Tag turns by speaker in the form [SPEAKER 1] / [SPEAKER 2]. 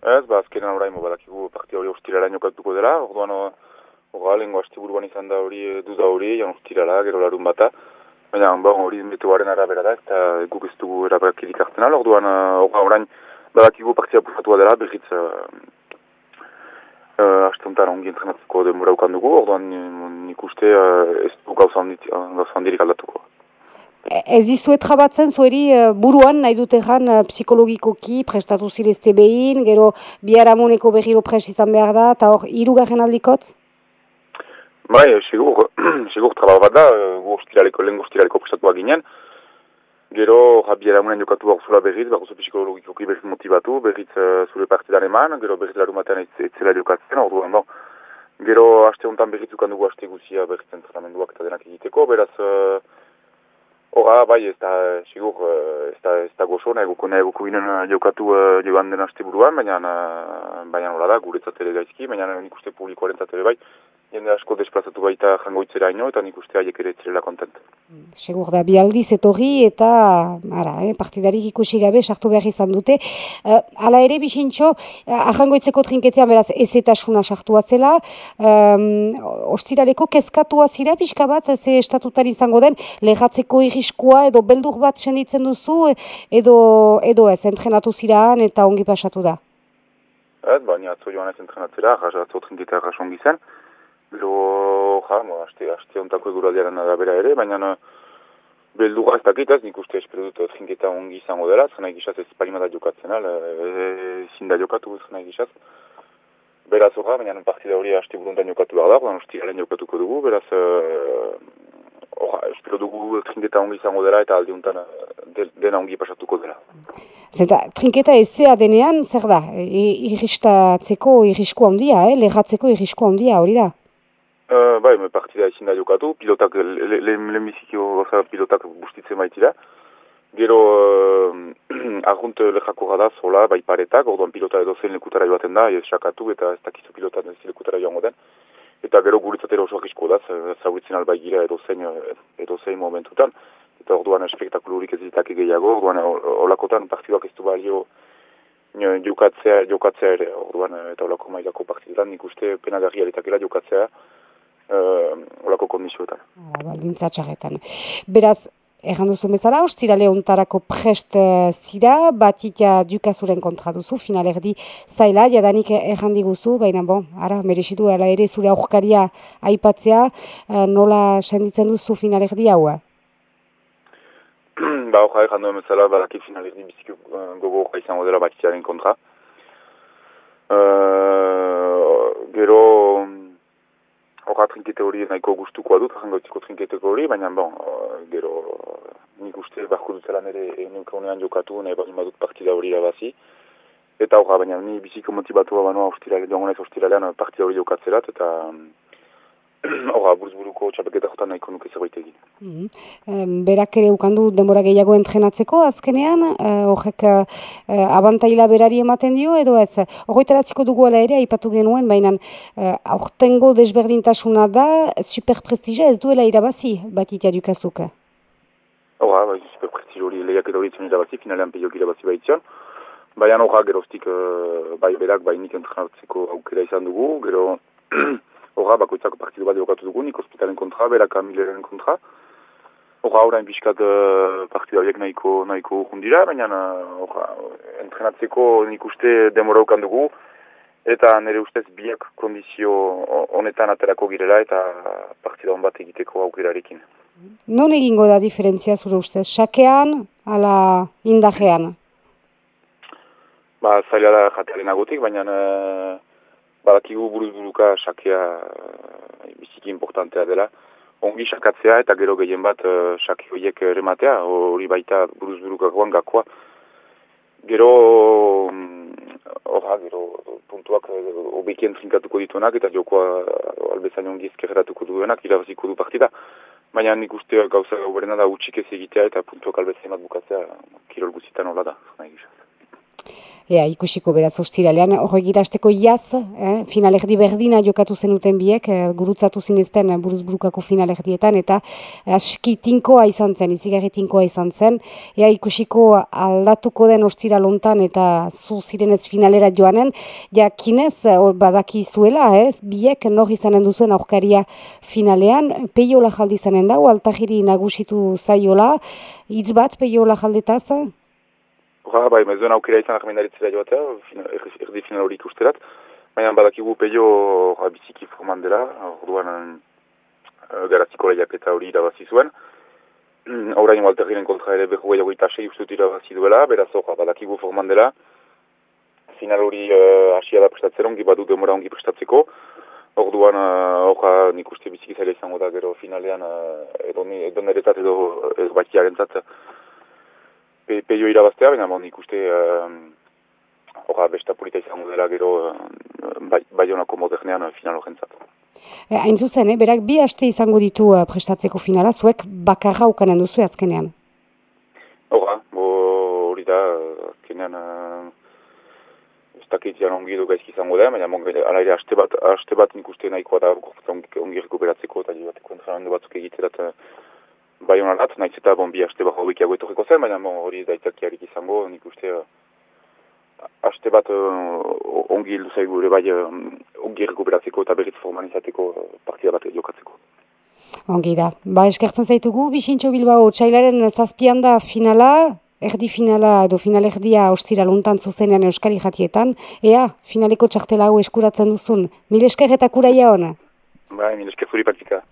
[SPEAKER 1] Ez, ba, azkenan orain, badakigu partia hori ostirala jokatuko dela, orduan, hori lehenko buruan izan da hori duda hori, jan ostirala, gero larun bata, baina bon, hori meteoaren arabera da, eta guk ez dugu erabakirik hartzen ala, orduan, hori orain, badakigu partia pusatua dela, behitz, uh, uh, astuntan ongi entrenatzeko denbora ukan dugu, orduan nik uste uh, ez du gauza handirik aldatuko.
[SPEAKER 2] Ez izu etrabatzen zueri uh, buruan nahi dute jan uh, psikologikoki prestatu zirezte behin, gero biharamoneko berriro pres izan behar da, eta hor, irugarren aldikotz?
[SPEAKER 1] Bai, sigur, sigur trabal bat da, gu ostiraleko, lehen ostiraleko prestatu ginen. Gero, biharamonen jokatu hor zula berriz, bako zu psikologikoki berriz motivatu, berriz uh, zure partidan eman, gero berriz larumatean ez, zela jokatzen, orduan, bon. Gero, haste honetan berriz dukandugu haste guzia berriz entrenamenduak eta denak egiteko, beraz, uh, Hora, bai, ez da, sigur, ez da, ez da gozo, nahi guko, nahi guko ginen jokatu uh, joan den haste buruan, baina, baina nola da, guretzat ere gaizki, baina nik uste publikoaren ere bai, jende asko desplazatu baita jangoitzera ino, eta nik uste haiek ere etzirela kontent.
[SPEAKER 2] Segur da, bi aldiz etorri eta ara, eh, partidarik ikusi gabe sartu behar izan dute. Uh, ala ere, bisintxo, uh, ahangoitzeko trinketean beraz ez eta suna sartua zela, um, ostiraleko kezkatua zira pixka bat, ze estatutan izango den, lehatzeko irriskua edo beldur bat senditzen duzu, edo, edo ez, entrenatu ziraan eta ongi pasatu da?
[SPEAKER 1] Ez, baina atzo joan ez entrenatzera, atzo trinketea rasongi zen, Gero, ja, mo, aste, aste ontako eguraldiaren arabera ere, baina no, beldurra ez dakitaz, nik uste espero dut trinketa ongi izango dela, zena egizaz ez parimada jokatzen al, e, zinda jokatu zena egizaz. Beraz horra, baina partida hori aste buruntan jokatu behar da, baina ostiralen jokatuko dugu, beraz, horra, e, espero dugu trinketa ongi izango dela eta untan de, dena ongi pasatuko dela.
[SPEAKER 2] Zenta, trinketa ezea denean, zer da, irristatzeko irrisko handia, eh? lehatzeko irrisko handia hori da?
[SPEAKER 1] Uh, bai, me partida ezin da jokatu, pilotak, lehenbizikio le, le pilotak bustitzen baitira. Gero, uh, argunt lehako gada zola, bai paretak, orduan pilota edo zen lekutara joaten da, ez sakatu eta ez dakizu pilota ez lekutara joango den. Eta gero guretzatera oso ahisko da, zauritzen alba gira edo zein, edo zein momentutan. Eta orduan espektakulurik ez ditak gehiago, orduan olakotan partiduak ez du balio jokatzea, jokatzea ere, orduan eta olako mailako partidutan nik uste penagarria letakela jokatzea, uh, olako kondizioetan.
[SPEAKER 2] Baldintza txarretan. Beraz, Erran duzu bezala, ostirale ontarako prest uh, zira, batitia dukazuren kontra duzu, finalerdi zaila, jadanik erran diguzu, baina bon, ara, merezitu, ala ere zure aurkaria aipatzea, uh, nola senditzen duzu finalerdi hau?
[SPEAKER 1] ba, hori erran duen bezala, badaki finalerdi biziki uh, gogo izango dela batitiaren kontra. Uh, gero, Horra trinkete hori nahiko gustukoa dut, jangoitziko trinketeko hori, baina bon, gero nik uste barko dutela nire enunkaunean jokatu, nahi bat badut partida hori abazi. Eta horra, baina ni biziko motibatua banoa ostirale, joan ostiralean partida hori jokatzerat, eta Hora, buruz-buruko txapeketa jotan nahiko nuke zerbait egin.
[SPEAKER 2] Mm -hmm. Berak ere ukandu denbora gehiago entrenatzeko azkenean, eh, horrek uh, abantaila berari ematen dio, edo ez, horretaratziko dugu ala ere, aipatu genuen, baina uh, aurtengo desberdintasuna da, superprestija ez duela irabazi, bat itea dukazuk?
[SPEAKER 1] Hora, bai, superprestija hori lehiak edo horitzen irabazi, finalean peiok irabazi baitzion. Baina horra, geroztik, uh, bai berak, bai nik entrenatzeko aukera izan dugu, gero... Horra, bakoitzako partidu bat jokatu dugu, nik hospitalen kontra, beraka mileren kontra. Horra, orain biskat uh, partidu horiek nahiko, nahiko jundira, baina horra, entrenatzeko nik uste demoraukan dugu, eta nire ustez biak kondizio honetan aterako girela eta partida hon bat egiteko aukerarekin.
[SPEAKER 2] Non egingo da diferentzia zure ustez? Sakean, ala indajean?
[SPEAKER 1] Ba, zaila da jatearen agotik, baina... Uh, badakigu buruz buruka sakea uh, biziki importantea dela. Ongi sakatzea eta gero gehien bat uh, sake horiek rematea, hori baita buruz buruka goan gakoa. Gero, horra, um, gero puntuak uh, obekien trinkatuko dituenak eta jokoa albezain ongi ezkerratuko duenak irabaziko du partida. Baina nik uste gauza gauberena da utxik ez egitea eta puntuak albezain bat bukatzea kirol guzitan hola da.
[SPEAKER 2] Ea, ikusiko beraz ostiralean, hori girasteko iaz, eh, finalerdi berdina jokatu zenuten biek, eh, gurutzatu zinezten buruzburukako finalerdietan, eta aski tinkoa izan zen, izigarri tinkoa izan zen. Ea, ikusiko aldatuko den ostira lontan eta zu zirenez finalera joanen, ja, kinez, badaki zuela, ez, biek nor izanen duzuen aurkaria finalean, peiola jaldi zanen dago, altahiri nagusitu zaiola, hitz bat peiola jaldetaz,
[SPEAKER 1] Hora, bai, mezuen aukera izan ahmendaritzera joatea, erdi final hori ikusterat. Baina badakigu peio hora biziki forman dela, orduan uh, garaziko lehiak eta hori irabazi zuen. Horain Walterriren kontra ere behu gehiago itasei ustut irabazi duela, beraz hora badakigu forman dela. Final hori uh, asia da prestatzen ongi demora ongi prestatzeko. Orduan hora uh, nik uste biziki zaila izango da gero finalean uh, edo, edo neretzat edo, edo batiaren zat pe, peio irabaztea, baina bon, ikuste horra uh, besta polita izango dela gero uh, bai, bai honako modernean uh, final horrentzat.
[SPEAKER 2] E, hain zuzen, eh? berak bi haste izango ditu uh, prestatzeko finala, zuek bakarra ukanen duzu azkenean?
[SPEAKER 1] Horra, hori da, azkenean ez dakit jan ongi edo gaizki izango da, baina bon, ala ere haste bat, haste bat nik uste nahikoa da ongi, ongi rekuperatzeko eta jibateko entrenamendu batzuk egiterat bai honarat, nahiz eta bon, bi haste bat hobik etorriko zen, baina bon, hori daitakiarik izango, nik uste uh, haste bat uh, ongi hildu zaigu ere bai uh, ongi rekuperatzeko eta berriz formalizateko uh, partida bat jokatzeko.
[SPEAKER 2] Ongi da. Ba, eskertzen zaitugu, Bixintxo Bilbao, txailaren zazpian da finala, erdi finala edo finalerdia ostira luntan zuzenean Euskari jatietan, ea, finaleko txartela hau eskuratzen duzun, mil esker eta kuraia hona?
[SPEAKER 1] Bai, mil esker zuri partika.